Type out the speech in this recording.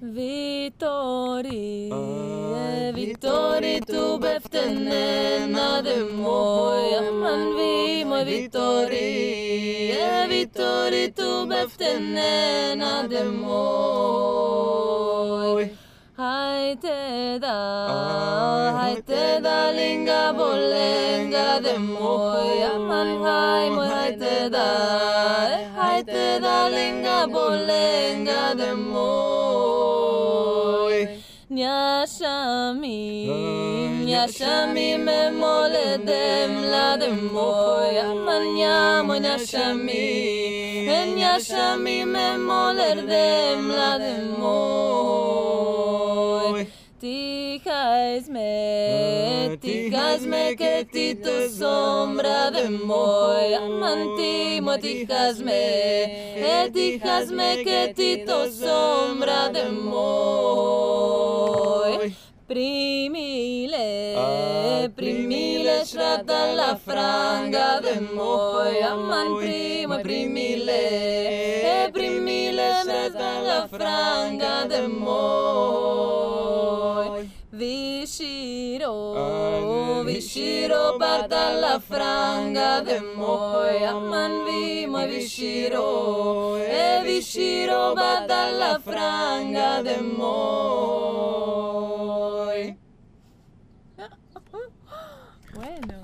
Vittori, Ah, Vittori tu beftenena de moja man vi moj Vittori, Vittori tu beftenena de moj. Haite da, haite da linga bolenga de moja man hai moj haite da, haite da linga bolenga de moj. Μια σαμί, μια σαμί με μόλε δεν λάδε μόι, αμανιά μου μια σαμί. Μια σαμί με μόλε δεν λάδε μόι. Τι χάες με, τι χάες με και τι το σόμπρα δε μόι, αμαν τι μου τι χάες με, τι χάες με και τι το σόμπρα Primile, ah, primile strada la franga de moj aman primo primile, primile strada la franga de moj. Viciro, viciro parta la franga de moj aman vimo, moj viciro, e viciro parta la franga de moj. bueno.